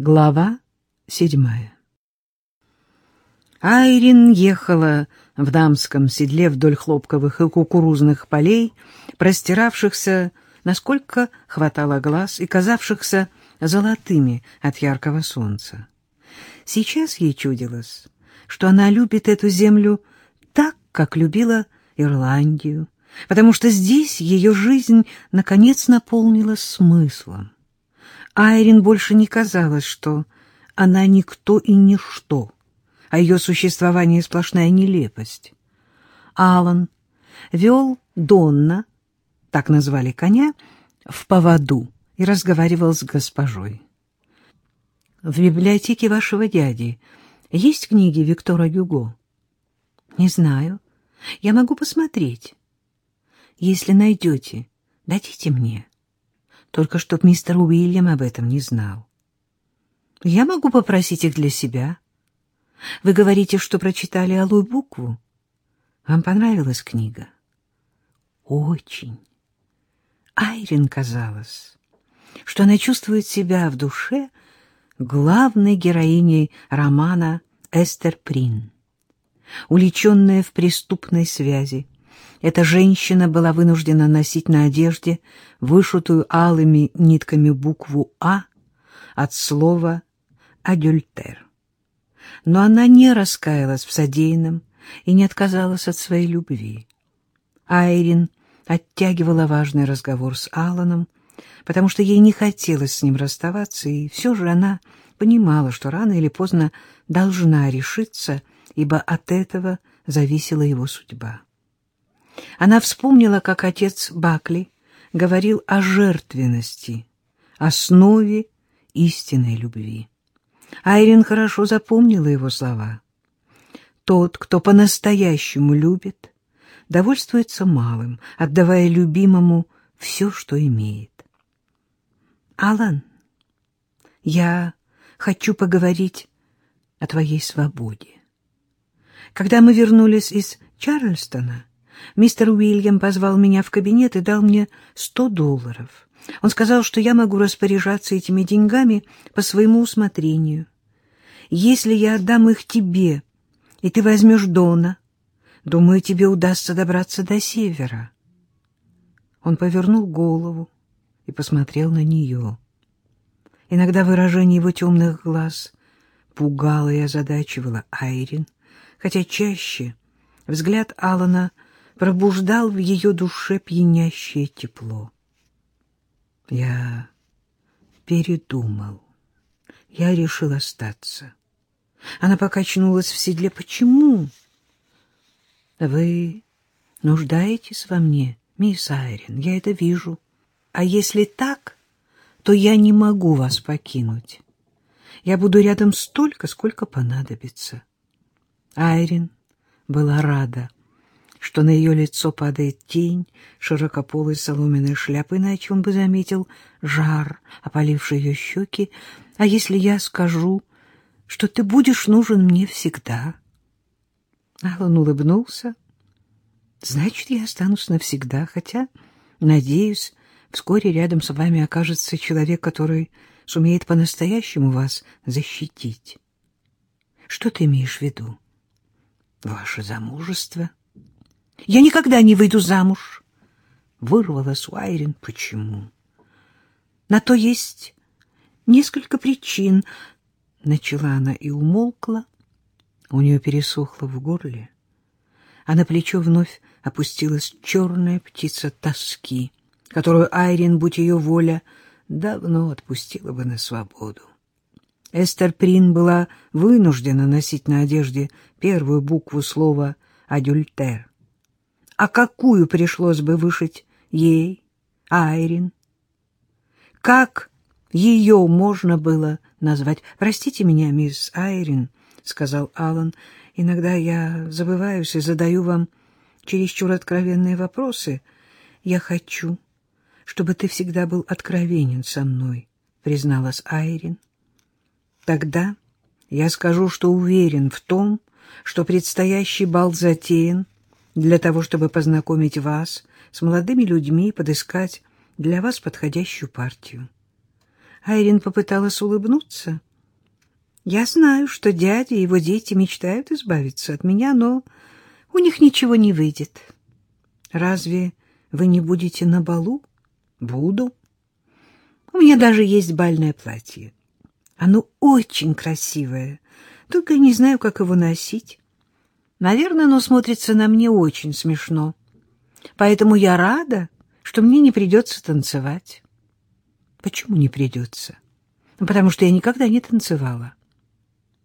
Глава седьмая Айрин ехала в дамском седле вдоль хлопковых и кукурузных полей, простиравшихся, насколько хватало глаз, и казавшихся золотыми от яркого солнца. Сейчас ей чудилось, что она любит эту землю так, как любила Ирландию, потому что здесь ее жизнь наконец наполнилась смыслом. Айрин больше не казалось, что она никто и ничто, а ее существование сплошная нелепость. Алан вел Донна, так назвали коня, в поводу и разговаривал с госпожой. «В библиотеке вашего дяди есть книги Виктора Гюго?» «Не знаю. Я могу посмотреть. Если найдете, дадите мне» только чтоб мистер Уильям об этом не знал. Я могу попросить их для себя. Вы говорите, что прочитали алую букву? Вам понравилась книга? Очень. Айрин казалось, что она чувствует себя в душе главной героиней романа Эстер Прин. Уличенная в преступной связи, эта женщина была вынуждена носить на одежде вышитую алыми нитками букву «А» от слова «адюльтер». Но она не раскаялась в содеянном и не отказалась от своей любви. Айрин оттягивала важный разговор с Алланом, потому что ей не хотелось с ним расставаться, и все же она понимала, что рано или поздно должна решиться, ибо от этого зависела его судьба. Она вспомнила, как отец Бакли говорил о жертвенности, основе истинной любви. Айрин хорошо запомнила его слова. Тот, кто по-настоящему любит, довольствуется малым, отдавая любимому все, что имеет. Алан, я хочу поговорить о твоей свободе. Когда мы вернулись из Чарльстона, Мистер Уильям позвал меня в кабинет и дал мне сто долларов. Он сказал, что я могу распоряжаться этими деньгами по своему усмотрению. Если я отдам их тебе, и ты возьмешь Дона, думаю, тебе удастся добраться до севера. Он повернул голову и посмотрел на нее. Иногда выражение его темных глаз пугало и озадачивало Айрин, хотя чаще взгляд Алана — пробуждал в ее душе пьянящее тепло. Я передумал. Я решил остаться. Она покачнулась в седле. Почему? Вы нуждаетесь во мне, мисс Айрин, я это вижу. А если так, то я не могу вас покинуть. Я буду рядом столько, сколько понадобится. Айрин была рада что на ее лицо падает тень широкополой соломенной шляпы, иначе он бы заметил жар, опаливший ее щеки. А если я скажу, что ты будешь нужен мне всегда? Алан улыбнулся. Значит, я останусь навсегда, хотя, надеюсь, вскоре рядом с вами окажется человек, который сумеет по-настоящему вас защитить. Что ты имеешь в виду? Ваше замужество — я никогда не выйду замуж. Вырвалась у Айрин. Почему? На то есть несколько причин. Начала она и умолкла. У нее пересохло в горле, а на плечо вновь опустилась черная птица тоски, которую Айрин, будь ее воля, давно отпустила бы на свободу. Эстер Прин была вынуждена носить на одежде первую букву слова «адюльтер», а какую пришлось бы вышить ей, Айрин? Как ее можно было назвать? Простите меня, мисс Айрин, — сказал Аллан. Иногда я забываюсь и задаю вам чересчур откровенные вопросы. Я хочу, чтобы ты всегда был откровенен со мной, — призналась Айрин. Тогда я скажу, что уверен в том, что предстоящий бал затеян для того, чтобы познакомить вас с молодыми людьми и подыскать для вас подходящую партию. Айрин попыталась улыбнуться, Я знаю, что дядя и его дети мечтают избавиться от меня, но у них ничего не выйдет. Разве вы не будете на балу? Буду. У меня даже есть бальное платье. Оно очень красивое, только не знаю, как его носить. Наверное, оно смотрится на мне очень смешно. Поэтому я рада, что мне не придется танцевать. Почему не придется? Ну, потому что я никогда не танцевала.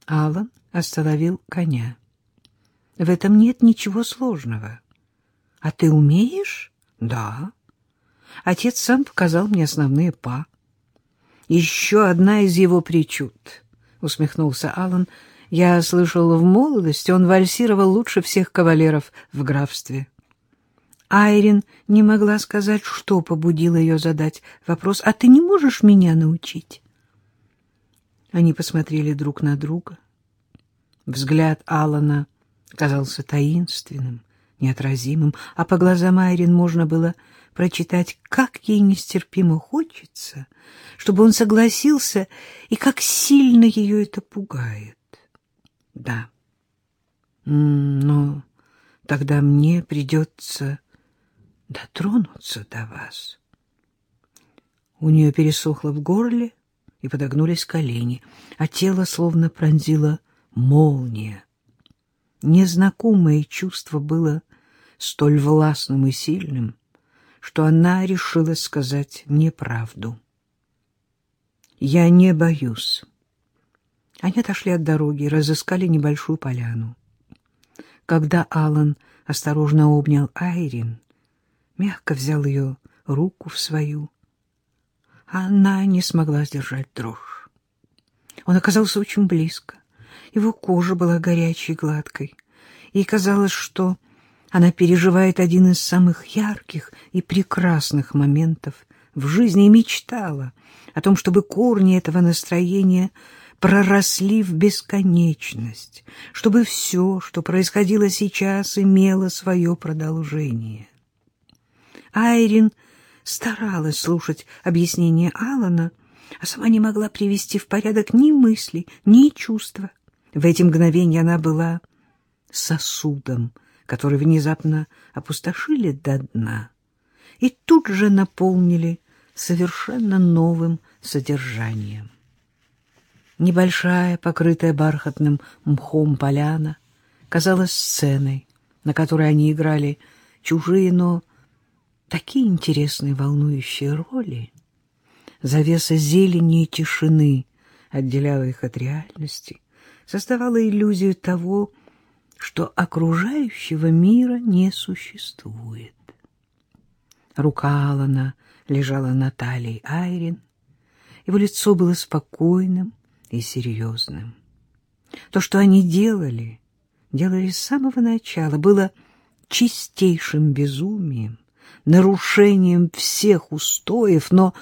Алан остановил коня. В этом нет ничего сложного. А ты умеешь? Да. Отец сам показал мне основные па. Еще одна из его причуд, усмехнулся Алан. Я слышал, в молодости он вальсировал лучше всех кавалеров в графстве. Айрин не могла сказать, что побудило ее задать вопрос. «А ты не можешь меня научить?» Они посмотрели друг на друга. Взгляд Алана казался таинственным, неотразимым, а по глазам Айрин можно было прочитать, как ей нестерпимо хочется, чтобы он согласился, и как сильно ее это пугает. Да, но тогда мне придется дотронуться до вас. У нее пересохло в горле и подогнулись колени, а тело словно пронзило молния. Незнакомое чувство было столь властным и сильным, что она решила сказать неправду. «Я не боюсь». Они отошли от дороги и разыскали небольшую поляну. Когда Алан осторожно обнял Айрин, мягко взял ее руку в свою. Она не смогла сдержать дрожь. Он оказался очень близко. Его кожа была горячей и гладкой. Ей казалось, что она переживает один из самых ярких и прекрасных моментов в жизни и мечтала о том, чтобы корни этого настроения проросли в бесконечность, чтобы все, что происходило сейчас, имело свое продолжение. Айрин старалась слушать объяснения Алана, а сама не могла привести в порядок ни мысли, ни чувства. В эти мгновения она была сосудом, который внезапно опустошили до дна и тут же наполнили совершенно новым содержанием. Небольшая, покрытая бархатным мхом поляна, казалась сценой, на которой они играли чужие, но такие интересные волнующие роли. Завеса зелени и тишины отделяла их от реальности, создавала иллюзию того, что окружающего мира не существует. Рука Алана лежала на талии Айрин, его лицо было спокойным и серьезным. То, что они делали, делали с самого начала, было чистейшим безумием, нарушением всех устоев, но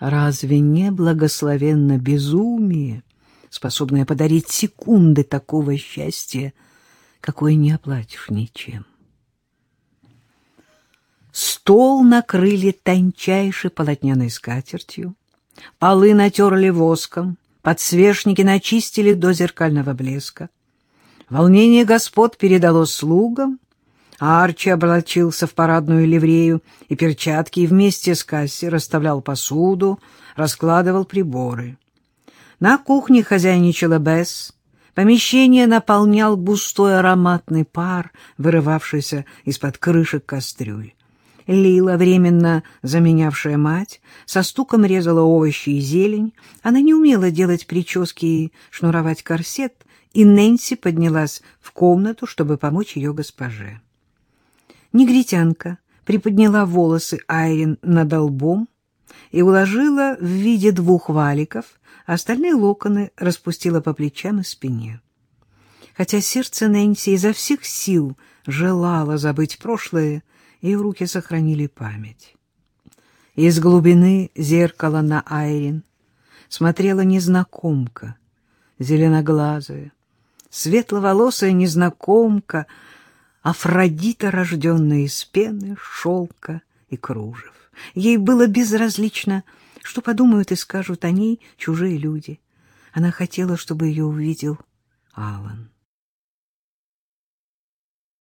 разве не благословенно безумие, способное подарить секунды такого счастья, какое не оплатишь ничем? Стол накрыли тончайшей полотняной скатертью, полы натерли воском, подсвечники начистили до зеркального блеска. Волнение господ передало слугам, Арчи облачился в парадную ливрею и перчатки и вместе с Касси расставлял посуду, раскладывал приборы. На кухне хозяйничала Бесс. Помещение наполнял густой ароматный пар, вырывавшийся из-под крышек кастрюль. Лила, временно заменявшая мать, со стуком резала овощи и зелень. Она не умела делать прически и шнуровать корсет, и Нэнси поднялась в комнату, чтобы помочь ее госпоже. Негритянка приподняла волосы Айрин над лбом и уложила в виде двух валиков, а остальные локоны распустила по плечам и спине. Хотя сердце Нэнси изо всех сил желало забыть прошлое, ее руки сохранили память. Из глубины зеркала на Айрин смотрела незнакомка, зеленоглазая, светловолосая незнакомка — Афродита, рожденная из пены, шелка и кружев. Ей было безразлично, что подумают и скажут о ней чужие люди. Она хотела, чтобы ее увидел Алан.